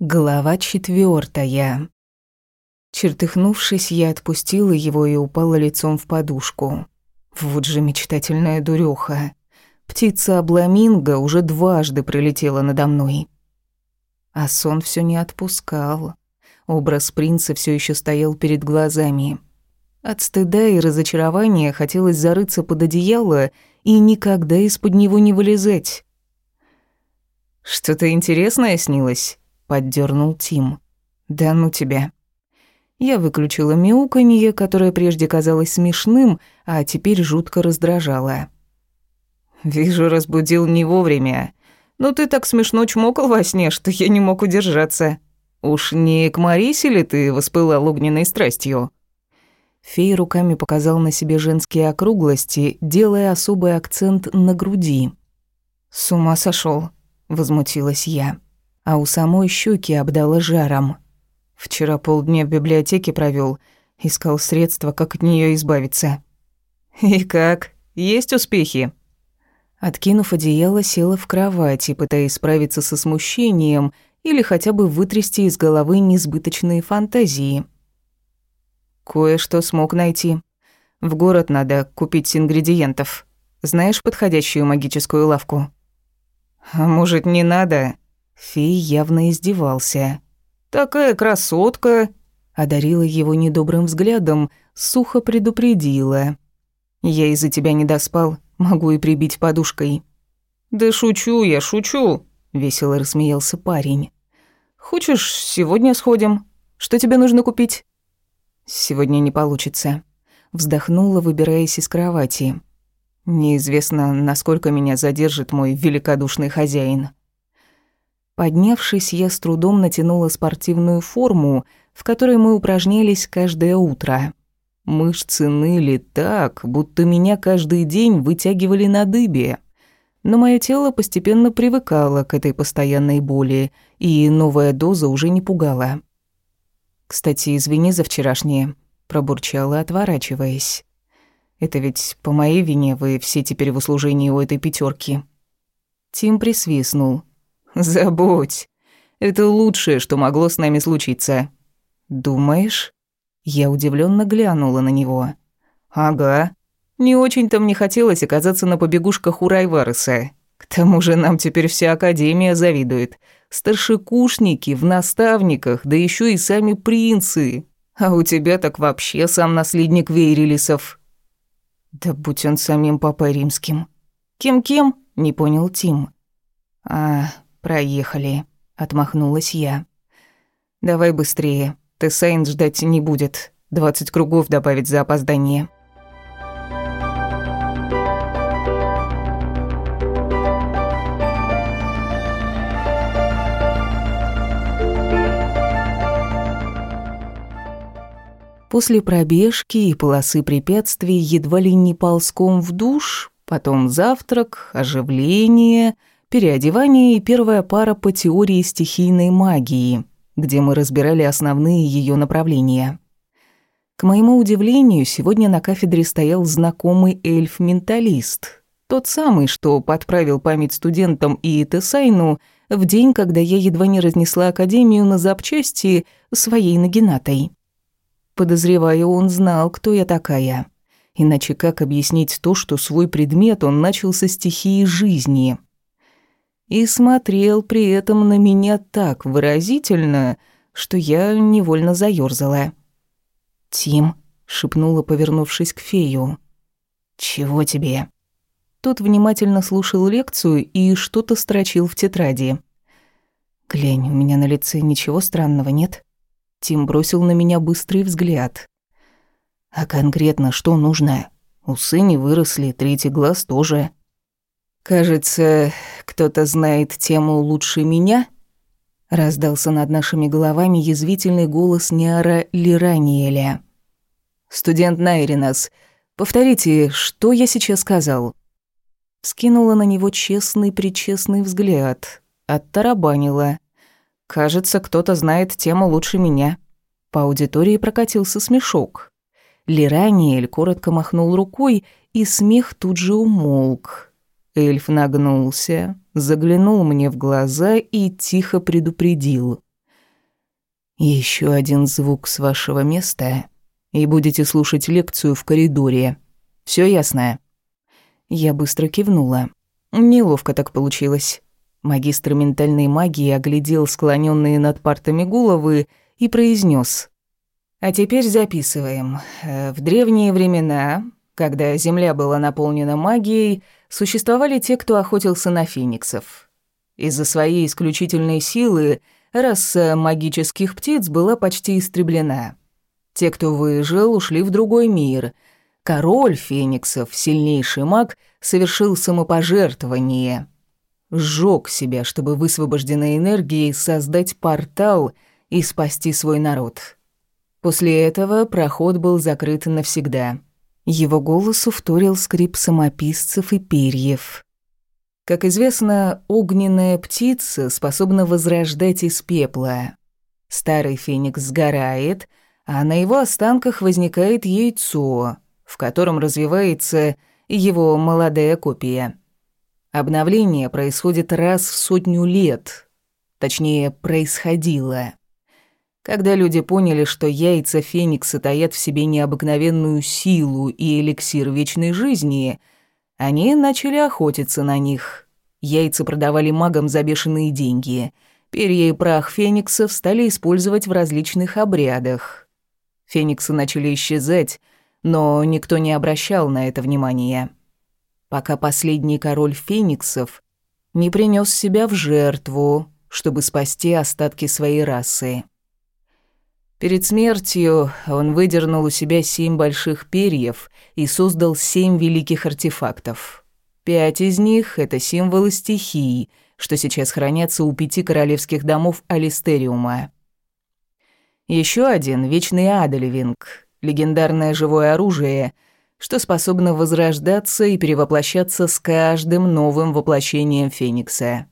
Глава четвертая. Чертыхнувшись, я отпустила его и упала лицом в подушку. Вот же мечтательная дурёха. Птица обламинго уже дважды прилетела надо мной. А сон всё не отпускал. Образ принца всё ещё стоял перед глазами. От стыда и разочарования хотелось зарыться под одеяло и никогда из-под него не вылезать. «Что-то интересное снилось?» Поддернул Тим. Да ну тебя. Я выключила мяуканье, которое прежде казалось смешным, а теперь жутко раздражало. Вижу, разбудил не вовремя. Но ты так смешно чмокал во сне, что я не мог удержаться. Уж не к Марисе ли ты воспылал огненной страстью? Фей руками показал на себе женские округлости, делая особый акцент на груди. «С ума сошел, возмутилась я а у самой щеки обдала жаром. Вчера полдня в библиотеке провел, искал средства, как от нее избавиться. «И как? Есть успехи?» Откинув одеяло, села в кровати, пытаясь справиться со смущением или хотя бы вытрясти из головы несбыточные фантазии. Кое-что смог найти. В город надо купить ингредиентов. Знаешь подходящую магическую лавку? А может, не надо? Фей явно издевался. «Такая красотка!» Одарила его недобрым взглядом, сухо предупредила. «Я из-за тебя не доспал, могу и прибить подушкой». «Да шучу я, шучу!» — весело рассмеялся парень. «Хочешь, сегодня сходим? Что тебе нужно купить?» «Сегодня не получится». Вздохнула, выбираясь из кровати. «Неизвестно, насколько меня задержит мой великодушный хозяин». Поднявшись, я с трудом натянула спортивную форму, в которой мы упражнялись каждое утро. Мышцы ныли так, будто меня каждый день вытягивали на дыбе. Но мое тело постепенно привыкало к этой постоянной боли, и новая доза уже не пугала. «Кстати, извини за вчерашнее», — пробурчала, отворачиваясь. «Это ведь по моей вине вы все теперь в услужении у этой пятерки. Тим присвистнул. Забудь. Это лучшее, что могло с нами случиться. Думаешь? Я удивленно глянула на него. Ага. Не очень-то мне хотелось оказаться на побегушках у Райвареса. К тому же нам теперь вся академия завидует. Старшекушники в наставниках, да еще и сами принцы. А у тебя так вообще сам наследник Вейрелисов. Да будь он самим папой римским. Кем-кем? Не понял Тим. А, «Проехали», — отмахнулась я. «Давай быстрее. Тессайн ждать не будет. Двадцать кругов добавить за опоздание». После пробежки и полосы препятствий едва ли не ползком в душ, потом завтрак, оживление — переодевание и первая пара по теории стихийной магии, где мы разбирали основные ее направления. К моему удивлению, сегодня на кафедре стоял знакомый эльф-менталист, тот самый, что подправил память студентам и Тесайну в день, когда я едва не разнесла академию на запчасти своей нагинатой. Подозреваю, он знал, кто я такая. Иначе как объяснить то, что свой предмет он начал со стихии жизни? И смотрел при этом на меня так выразительно, что я невольно заёрзала. «Тим», — шепнула, повернувшись к фею. «Чего тебе?» Тот внимательно слушал лекцию и что-то строчил в тетради. «Глянь, у меня на лице ничего странного нет?» Тим бросил на меня быстрый взгляд. «А конкретно что нужно? Усы не выросли, третий глаз тоже. «Кажется, кто-то знает тему лучше меня?» Раздался над нашими головами язвительный голос Ниара Лираниеля. «Студент Найринас, повторите, что я сейчас сказал?» Скинула на него честный-причестный взгляд. Оттарабанила. «Кажется, кто-то знает тему лучше меня». По аудитории прокатился смешок. Лираниэль коротко махнул рукой, и смех тут же умолк. Эльф нагнулся, заглянул мне в глаза и тихо предупредил. Еще один звук с вашего места, и будете слушать лекцию в коридоре. Все ясно?» Я быстро кивнула. Неловко так получилось. Магистр ментальной магии оглядел склоненные над партами головы и произнес: «А теперь записываем. Э, в древние времена, когда Земля была наполнена магией, существовали те, кто охотился на фениксов. Из-за своей исключительной силы раса магических птиц была почти истреблена. Те, кто выжил, ушли в другой мир. Король фениксов, сильнейший маг, совершил самопожертвование. Сжёг себя, чтобы высвобожденной энергией создать портал и спасти свой народ. После этого проход был закрыт навсегда. Его голосу вторил скрип самописцев и перьев. Как известно, огненная птица способна возрождать из пепла. Старый феникс сгорает, а на его останках возникает яйцо, в котором развивается его молодая копия. Обновление происходит раз в сотню лет, точнее, происходило. Когда люди поняли, что яйца Феникса таят в себе необыкновенную силу и эликсир вечной жизни, они начали охотиться на них. Яйца продавали магам за бешеные деньги. Перья и прах фениксов стали использовать в различных обрядах. Фениксы начали исчезать, но никто не обращал на это внимания. Пока последний король фениксов не принес себя в жертву, чтобы спасти остатки своей расы. Перед смертью он выдернул у себя семь больших перьев и создал семь великих артефактов. Пять из них — это символы стихий, что сейчас хранятся у пяти королевских домов Алистериума. Еще один — вечный Адельвинг, легендарное живое оружие, что способно возрождаться и перевоплощаться с каждым новым воплощением Феникса.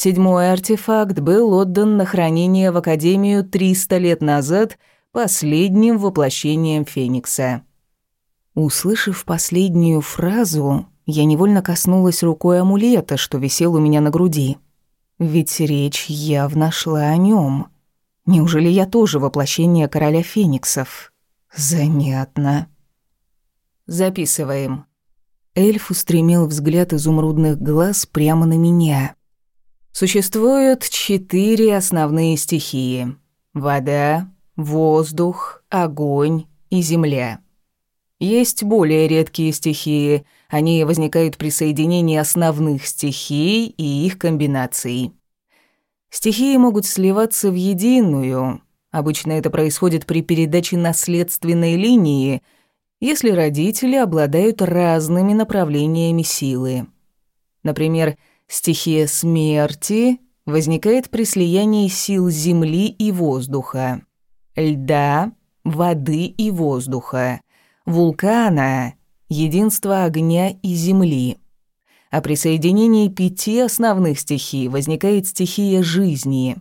Седьмой артефакт был отдан на хранение в Академию 300 лет назад последним воплощением Феникса. Услышав последнюю фразу, я невольно коснулась рукой амулета, что висел у меня на груди. Ведь речь явно шла о нем. Неужели я тоже воплощение короля фениксов? Занятно. Записываем. Эльф устремил взгляд изумрудных глаз прямо на меня. Существуют четыре основные стихии. Вода, воздух, огонь и земля. Есть более редкие стихии. Они возникают при соединении основных стихий и их комбинаций. Стихии могут сливаться в единую. Обычно это происходит при передаче наследственной линии, если родители обладают разными направлениями силы. Например, Стихия смерти возникает при слиянии сил земли и воздуха, льда, воды и воздуха, вулкана, единства огня и земли. А при соединении пяти основных стихий возникает стихия жизни,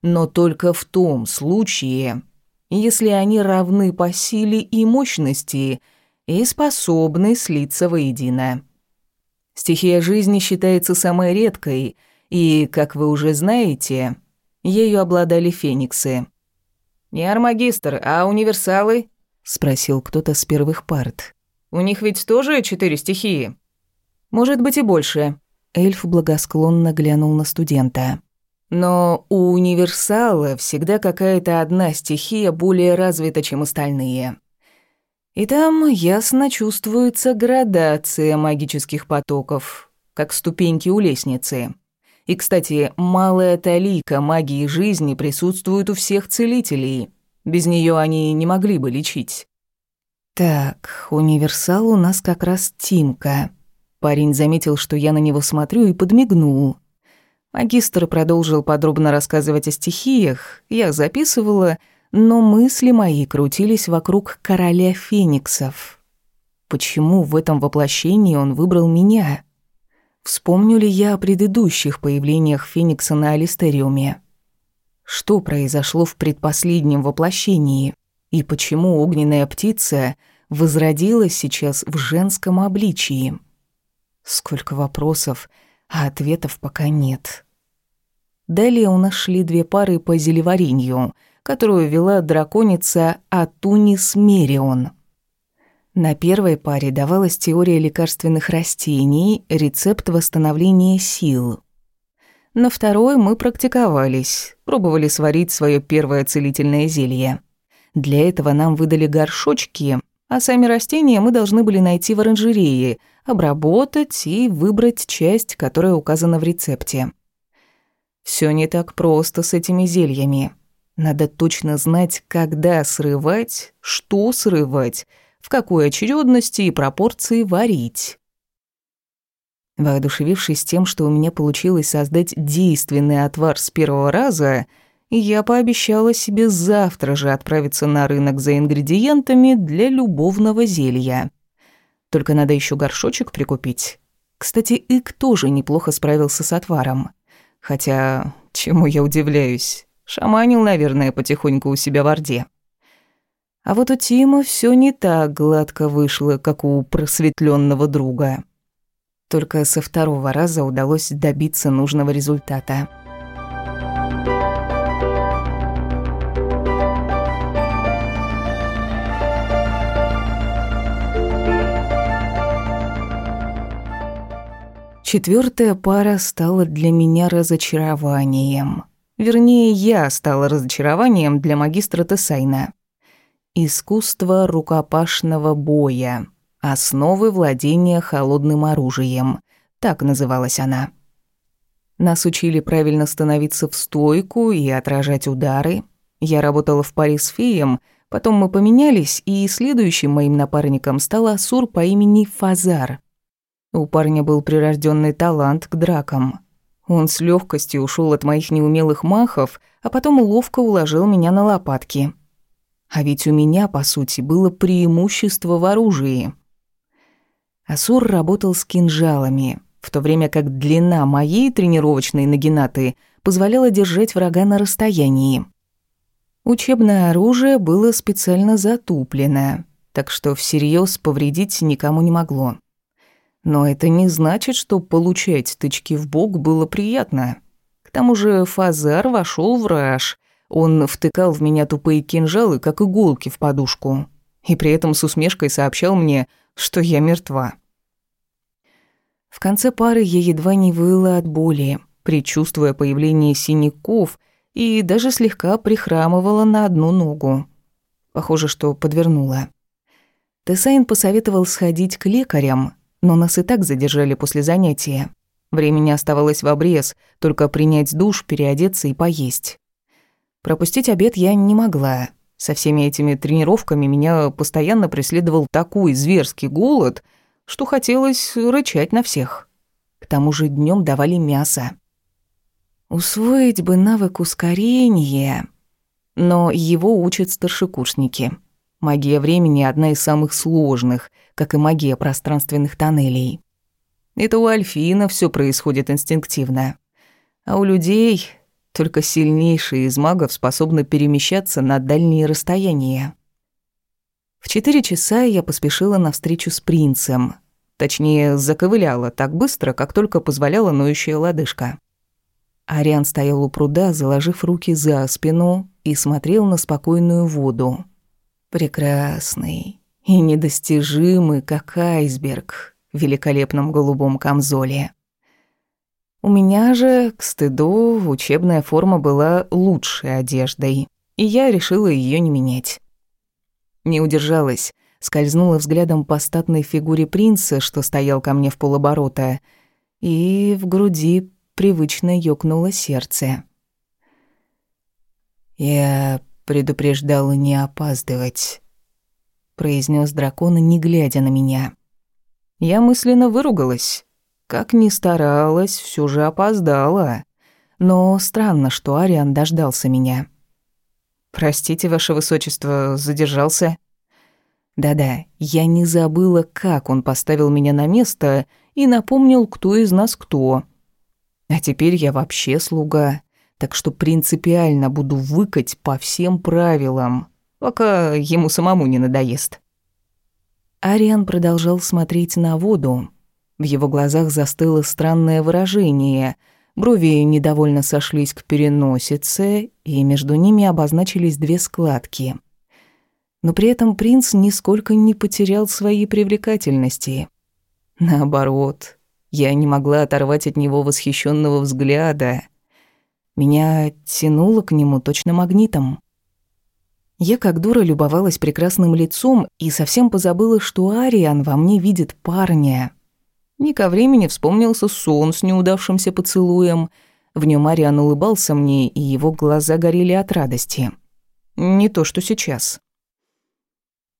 но только в том случае, если они равны по силе и мощности и способны слиться воедино. Стихия жизни считается самой редкой, и, как вы уже знаете, ею обладали фениксы. «Не армагистр, а универсалы?» — спросил кто-то с первых парт. «У них ведь тоже четыре стихии?» «Может быть и больше». Эльф благосклонно глянул на студента. «Но у универсала всегда какая-то одна стихия более развита, чем остальные. И там ясно чувствуется градация магических потоков, как ступеньки у лестницы. И, кстати, малая талика магии жизни присутствует у всех целителей. Без нее они не могли бы лечить. Так, универсал у нас как раз Тимка. Парень заметил, что я на него смотрю, и подмигнул. Магистр продолжил подробно рассказывать о стихиях, я записывала — но мысли мои крутились вокруг короля фениксов. Почему в этом воплощении он выбрал меня? Вспомню ли я о предыдущих появлениях Феникса на Алистериуме? Что произошло в предпоследнем воплощении? И почему огненная птица возродилась сейчас в женском обличии? Сколько вопросов, а ответов пока нет. Далее у нас шли две пары по зелеварению, которую вела драконица Атунис Мерион. На первой паре давалась теория лекарственных растений, рецепт восстановления сил. На второй мы практиковались, пробовали сварить свое первое целительное зелье. Для этого нам выдали горшочки, а сами растения мы должны были найти в оранжерее, обработать и выбрать часть, которая указана в рецепте. Все не так просто с этими зельями. Надо точно знать, когда срывать, что срывать, в какой очередности и пропорции варить. Воодушевившись тем, что у меня получилось создать действенный отвар с первого раза, я пообещала себе завтра же отправиться на рынок за ингредиентами для любовного зелья. Только надо еще горшочек прикупить. Кстати, Ик тоже неплохо справился с отваром. Хотя, чему я удивляюсь, шаманил, наверное, потихоньку у себя в Орде. А вот у Тима все не так гладко вышло, как у просветленного друга. Только со второго раза удалось добиться нужного результата. Четвертая пара стала для меня разочарованием. Вернее, я стала разочарованием для магистра Тесайна. Искусство рукопашного боя. Основы владения холодным оружием. Так называлась она. Нас учили правильно становиться в стойку и отражать удары. Я работала в паре с феем, потом мы поменялись, и следующим моим напарником стал Асур по имени Фазар. У парня был прирожденный талант к дракам. Он с легкостью ушел от моих неумелых махов, а потом ловко уложил меня на лопатки. А ведь у меня, по сути, было преимущество в оружии. Асур работал с кинжалами, в то время как длина моей тренировочной нагинаты позволяла держать врага на расстоянии. Учебное оружие было специально затуплено, так что всерьез повредить никому не могло. Но это не значит, что получать тычки в бок было приятно. К тому же Фазар вошел в раж. Он втыкал в меня тупые кинжалы, как иголки в подушку. И при этом с усмешкой сообщал мне, что я мертва. В конце пары я едва не выла от боли, предчувствуя появление синяков и даже слегка прихрамывала на одну ногу. Похоже, что подвернула. Тесайн посоветовал сходить к лекарям, но нас и так задержали после занятия. Времени оставалось в обрез, только принять душ, переодеться и поесть. Пропустить обед я не могла. Со всеми этими тренировками меня постоянно преследовал такой зверский голод, что хотелось рычать на всех. К тому же днем давали мясо. Усвоить бы навык ускорения, но его учат старшекурсники. Магия времени одна из самых сложных, как и магия пространственных тоннелей. Это у Альфина все происходит инстинктивно. А у людей только сильнейшие из магов способны перемещаться на дальние расстояния. В четыре часа я поспешила на встречу с принцем. Точнее, заковыляла так быстро, как только позволяла ноющая лодыжка. Ариан стоял у пруда, заложив руки за спину и смотрел на спокойную воду. Прекрасный и недостижимый, как айсберг в великолепном голубом камзоле. У меня же, к стыду, учебная форма была лучшей одеждой, и я решила ее не менять. Не удержалась, скользнула взглядом по статной фигуре принца, что стоял ко мне в полоборота, и в груди привычно ёкнуло сердце. Я предупреждала не опаздывать», — произнес дракон, не глядя на меня. Я мысленно выругалась. Как ни старалась, все же опоздала. Но странно, что Ариан дождался меня. «Простите, ваше высочество, задержался?» Да-да, я не забыла, как он поставил меня на место и напомнил, кто из нас кто. А теперь я вообще слуга так что принципиально буду выкать по всем правилам, пока ему самому не надоест. Ариан продолжал смотреть на воду. В его глазах застыло странное выражение, Брови недовольно сошлись к переносице, и между ними обозначились две складки. Но при этом принц нисколько не потерял своей привлекательности. Наоборот, я не могла оторвать от него восхищенного взгляда. Меня тянуло к нему точно магнитом. Я как дура любовалась прекрасным лицом и совсем позабыла, что Ариан во мне видит парня — не ко времени вспомнился сон с неудавшимся поцелуем. В нем Ариан улыбался мне, и его глаза горели от радости. Не то, что сейчас.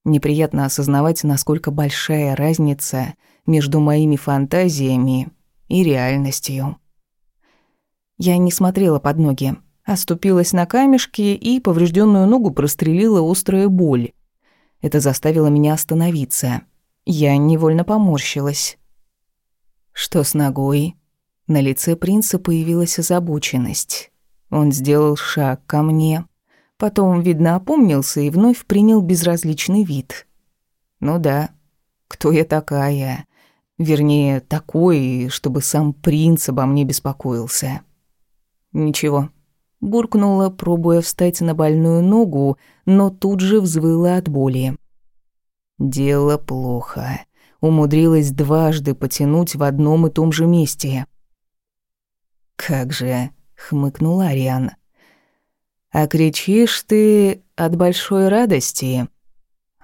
Неприятно осознавать, насколько большая разница между моими фантазиями и реальностью. Я не смотрела под ноги, оступилась на камешки и поврежденную ногу прострелила острая боль. Это заставило меня остановиться. Я невольно поморщилась. Что с ногой? На лице принца появилась озабоченность. Он сделал шаг ко мне. Потом, видно, опомнился и вновь принял безразличный вид. Ну да, кто я такая? Вернее, такой, чтобы сам принц обо мне беспокоился. Ничего. Буркнула, пробуя встать на больную ногу, но тут же взвыла от боли. Дело плохо умудрилась дважды потянуть в одном и том же месте. «Как же!» — хмыкнул Ариан. «А кричишь ты от большой радости?»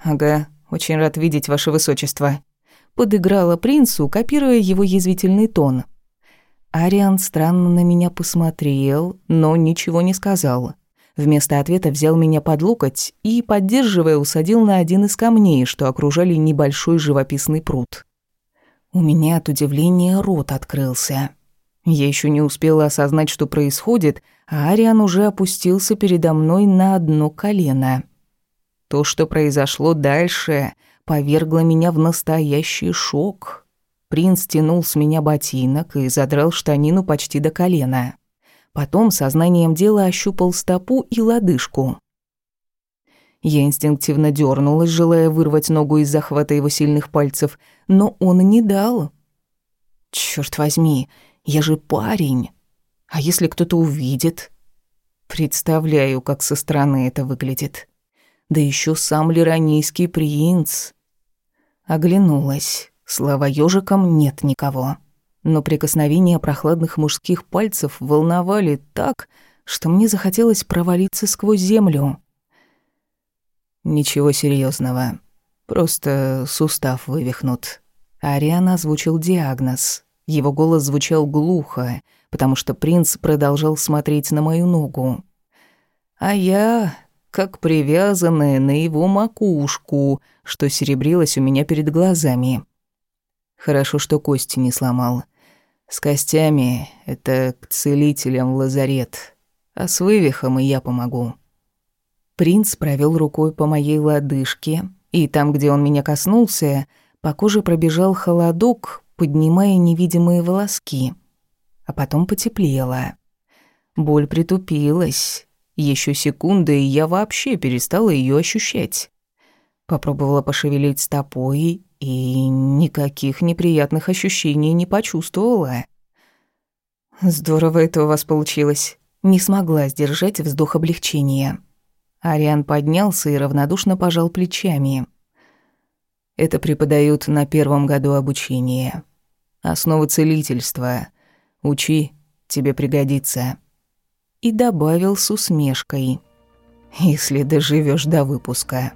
«Ага, очень рад видеть ваше высочество», — подыграла принцу, копируя его язвительный тон. Ариан странно на меня посмотрел, но ничего не сказал. Вместо ответа взял меня под локоть и, поддерживая, усадил на один из камней, что окружали небольшой живописный пруд. У меня от удивления рот открылся. Я еще не успела осознать, что происходит, а Ариан уже опустился передо мной на одно колено. То, что произошло дальше, повергло меня в настоящий шок. Принц тянул с меня ботинок и задрал штанину почти до колена. Потом сознанием дела ощупал стопу и лодыжку. Я инстинктивно дернулась, желая вырвать ногу из захвата его сильных пальцев, но он не дал. Черт возьми, я же парень. А если кто-то увидит? Представляю, как со стороны это выглядит. Да еще сам лиранийский принц. Оглянулась. Слава ежикам нет никого но прикосновения прохладных мужских пальцев волновали так, что мне захотелось провалиться сквозь землю. «Ничего серьезного, просто сустав вывихнут». Ариан озвучил диагноз. Его голос звучал глухо, потому что принц продолжал смотреть на мою ногу. А я, как привязанная на его макушку, что серебрилось у меня перед глазами. Хорошо, что кости не сломал. С костями — это к целителям в лазарет, а с вывихом и я помогу». Принц провел рукой по моей лодыжке, и там, где он меня коснулся, по коже пробежал холодок, поднимая невидимые волоски. А потом потеплело. Боль притупилась. Еще секунда, и я вообще перестала ее ощущать. Попробовала пошевелить стопой, и никаких неприятных ощущений не почувствовала. Здорово это у вас получилось. Не смогла сдержать вздох облегчения. Ариан поднялся и равнодушно пожал плечами. Это преподают на первом году обучения. Основы целительства. Учи, тебе пригодится. И добавил с усмешкой. Если доживешь до выпуска.